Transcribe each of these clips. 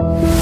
you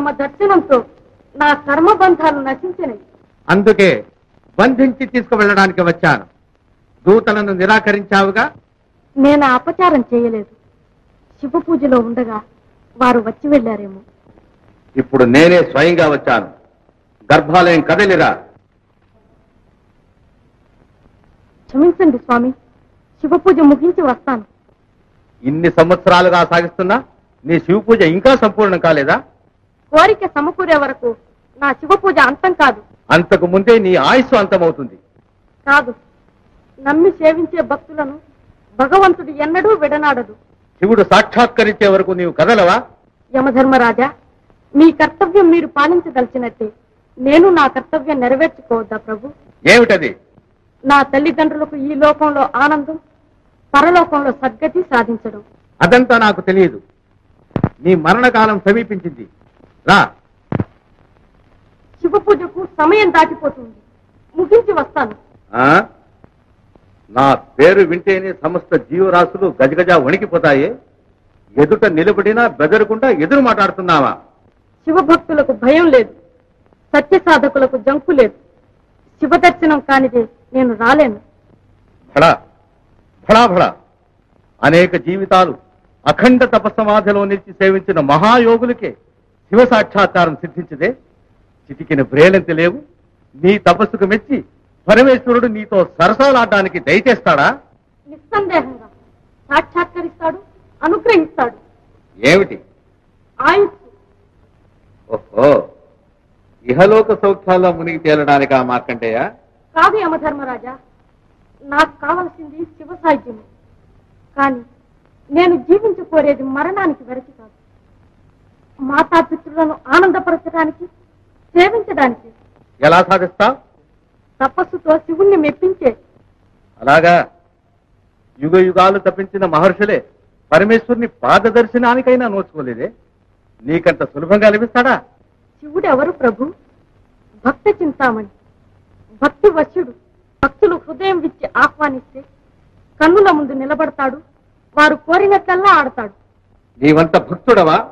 తమ దర్శనంతో నా కర్మబంధాలు నశించినవి. అందుకే బంధించి తీసుకువెళ్ళడానికి వచ్చాను. దూతలను నిరాకరించావుగా? నేను అపచారం చేయలేదు. శివ పూజలో ఉండగా వారు వచ్చి వెళ్ళారేమో. ఇప్పుడు నేనే స్వయంగా వచ్చాను. గర్భాలయం కదలిరా. క్షమించండి స్వామి శివ పూజ ముగించి వస్తాను. ఇన్ని సంవత్సరాలుగా సాగిస్తున్నా నీ శివ పూజ ఇంకా సంపూర్ణం కాలేదా? కోరిక సమకూరే వరకు నా శివ పూజ అంతం కాదు. అంతకు ముందే నీ ఆయుస్సు అంతమవుతుంది. కాదు. నమ్మి సేవించే భక్తులను భగవంతుడు ఎన్నడూ విడనాడదు. శివుడు సాక్షాత్కరించే వరకు నీవు కదలవా? యమధర్మరాజా మీ కర్తవ్యం మీరు పాలించదలిచినట్టే. నేను నా కర్తవ్యం నెరవేర్చుకోవద్దా ప్రభు? ఏమిటది? నా తల్లిదండ్రులకు ఈ లోకంలో ఆనందం పరలోకంలో సద్గతి సాధించడం. అదంతా నాకు తెలియదు. నీ మరణకాలం సమీపించింది. రా శివ పూజకు సమయం దాటిపోతుంది. ముగించి వస్తాను. ఆ? నా పేరు వింటేనే సమస్త జీవరాశులు గజగజ వణికిపోతాయి. ఎదుట నిలబడినా బెదరకుండా ఎదురు మాట్లాడుతున్నావా? శివభక్తులకు భయం లేదు. సత్య సాధకులకు జంకు లేదు. శివ దర్శనం కానిదే నేను రాలేను. భడా భడా భడా అనేక జీవితాలు అఖండ తపస్సమాధిలో నిలిచి సేవించిన మహాయోగులకే శివ సాక్షాత్కారం సిద్ధించదే. చిటికిన బ్రేలెంత లేవు. నీ తపస్సుకు మెచ్చి పరమేశ్వరుడు నీతో సరసాలాడడానికి దయచేస్తాడా? నిస్సందేహంగా. సాక్షాత్కరిస్తాడు అనుగ్రహిస్తాడు. ఏమిటి? ఆయుష్. ఓహో. ఇహలోక సౌఖ్యాల్లో మునిగి తేలడానికా మార్కండేయ కాదు యమధర్మరాజా నాకు కావలసింది శివ సాహిత్యము కానీ నేను జీవించుకోరేది మరణానికి వెరచి కాదు. మాతాపితృలను ఆనందపరచడానికి సేవించడానికి. ఎలా సాధిస్తావు తపస్సుతో శివుణ్ణి మెప్పించే. అలాగా. యుగ యుగాలు తప్పించిన మహర్షులే పరమేశ్వరుని పాదదర్శనానికైనా నోచుకోలేదే. నీకంత సులభంగా లభిస్తాడా శివుడెవరు ప్రభు? భక్త చింతామణి. భక్తి వశ్యుడు భక్తులు హృదయం విచ్చి ఆహ్వానిస్తే కన్నుల ముందు నిలబడతాడు. వారు కోరినట్లల్లా ఆడతాడు. నీవంత భక్తుడవా?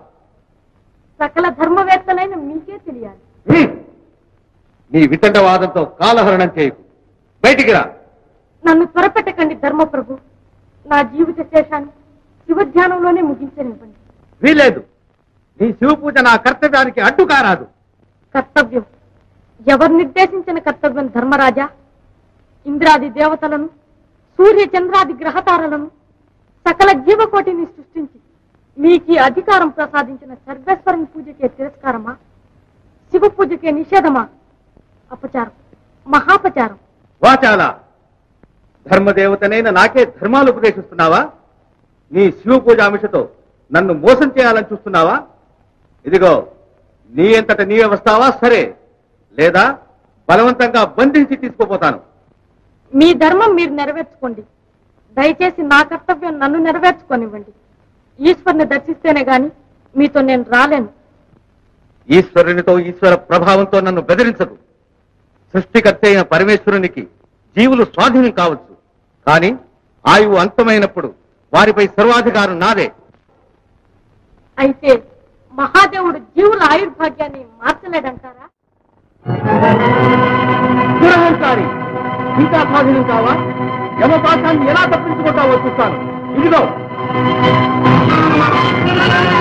సకల ధర్మవేత్తలైన మీకే తెలియాలి. నీ వితండవాదంతో కాలహరణం చేయకు. బయటికి రా. నన్ను త్వరపెట్టకండి ధర్మప్రభు. నా జీవిత శేషాన్ని శివధ్యానంలోనే ముగించనివ్వండి. వీలేదు నీ శివ పూజ నా కర్తవ్యానికి అడ్డు కారాదు కర్తవ్యం. ఎవరు నిర్దేశించిన కర్తవ్యం ధర్మరాజా? ఇంద్రాది దేవతలను సూర్య చంద్రాది గ్రహతారలను సకల జీవకోటిని సృష్టించి మీకు ఈ అధికారం ప్రసాదించిన సర్వేశ్వరుని పూజకే తిరస్కారమా? శివ పూజకే నిషేధమా? అపచారం. మహాపచారం. వాచాల! ధర్మదేవతనైన నాకే ధర్మాలు ఉపదేశిస్తున్నావా నీ శివ పూజ అంశతో నన్ను మోసం చేయాలని చూస్తున్నావా? ఇదిగో నీ అంతట నీవే వస్తావా? సరే. లేదా బలవంతంగా బంధించి తీసుకుపోతాను. మీ ధర్మం మీరు నెరవేర్చుకోండి. దయచేసి నా కర్తవ్యం నన్ను నెరవేర్చుకోనివ్వండి. ఈశ్వరుని దర్శిస్తేనే గాని మీతో నేను రాలేను. ఈశ్వరునితో ఈశ్వర ప్రభావంతో నన్ను బెదిరించదు. సృష్టికర్త అయిన పరమేశ్వరునికి జీవులు స్వాధీనం కావచ్చు. కానీ ఆయువు అంతమైనప్పుడు వారిపై సర్వాధికారం నాదే. అయితే మహాదేవుడు జీవుల ఆయుర్భాగ్యాన్ని మార్చలేడంటారా దురహంకారి ఇంకా స్వాధీనం కావా? యమపాశాన్ని ఎలా తప్పించుకుంటావో చూస్తాను. ఇదిగో. Thank you.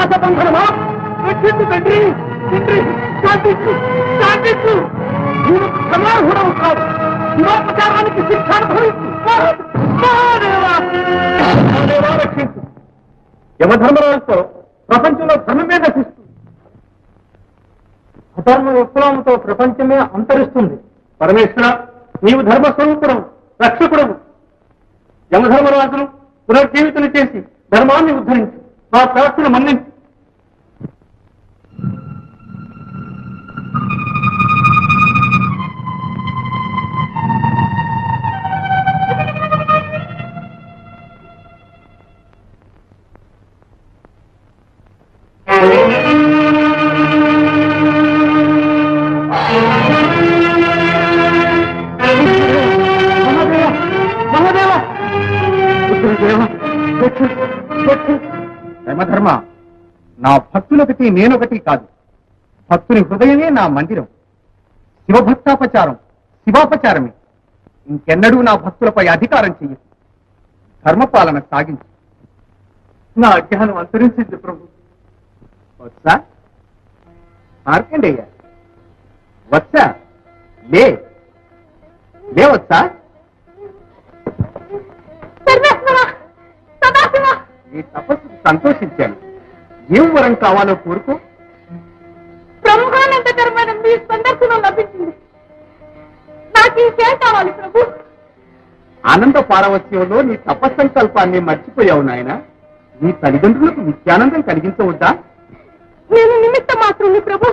అవిశ్వాస బంధనమా రక్షించు తండ్రి తండ్రి శాంతించు శాంతించు నేను క్షమార్హుడవు కాదు. శివోపచారానికి శిక్ష అనుభవించు రక్షించు. యమధర్మరాజుతో ప్రపంచంలో ధర్మమే నశిస్తుంది అధర్మ విప్లవంతో ప్రపంచమే అంతరిస్తుంది. పరమేశ్వర నీవు ధర్మస్వరూపుడవు రక్షకుడవు. యమధర్మరాజును పునర్జీవితం చేసి ధర్మాన్ని ఉద్ధరించి. మా ప్రార్థన మన్నించి. నా భక్తులొకటి నేనొకటి కాదు. భక్తుని హృదయమే నా మందిరం. శివభక్తాపచారం శివాపచారమే. ఇంకెన్నడూ నా భక్తులపై అధికారం చెయ్యదు ధర్మపాలన సాగించు. నా అజ్ఞానం అంతరించింది ప్రభు. వచ్చా మార్కండేయ వచ్చా లే. లేవచ్చా సదాశివ. నీ తపస్సుకు సంతోషించాను. ఏం వరం కావాలో కోరుకో. బ్రహ్మానందకరమైన మీ సందర్శనం లభించింది. నాకు ఇంకేం కావాలి ప్రభు. ఆనంద పారవస్యంలో నీ తపస్సంకల్పాన్ని మర్చిపోయావు నాయన. నీ తల్లిదండ్రులకు నిత్యానందం కలిగించవద్దా? నేను నిమిత్త మాత్రుని ప్రభు.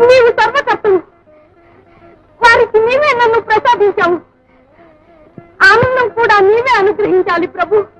నీవు సర్వకర్తవు. వారికి నీవే నన్ను ప్రసాదించావు. ఆనందం కూడా నీవే అనుగ్రహించాలి ప్రభు.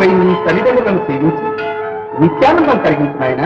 నీ తల్లిదండ్రులను సేవించి నిత్యానందం కలిగించిన ఆయన.